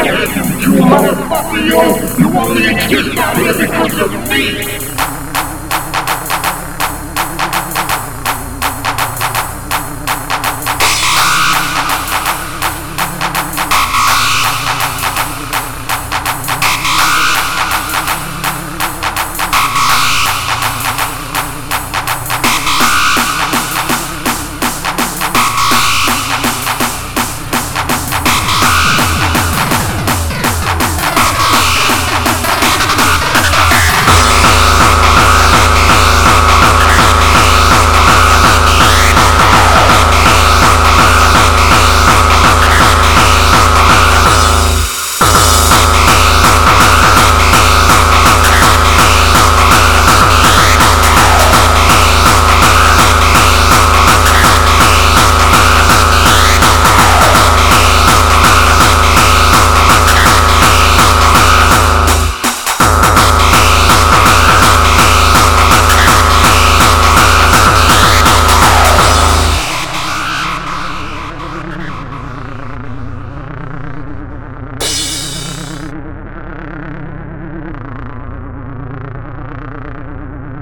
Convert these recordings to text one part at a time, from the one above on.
You motherfucker, you! You only exist out here because of me!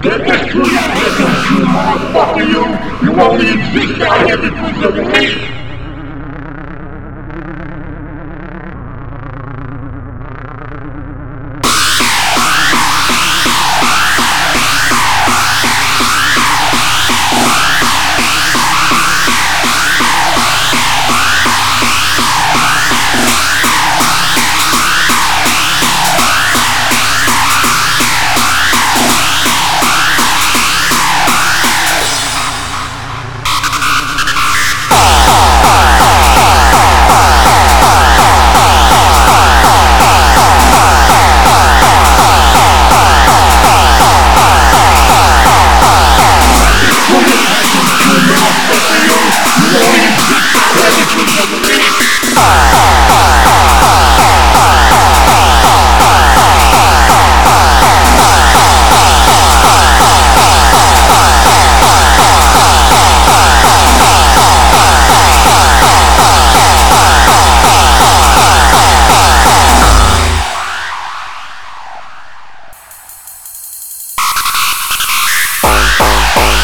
Get this to your head, you motherfucker, you! You only exist out here because of me!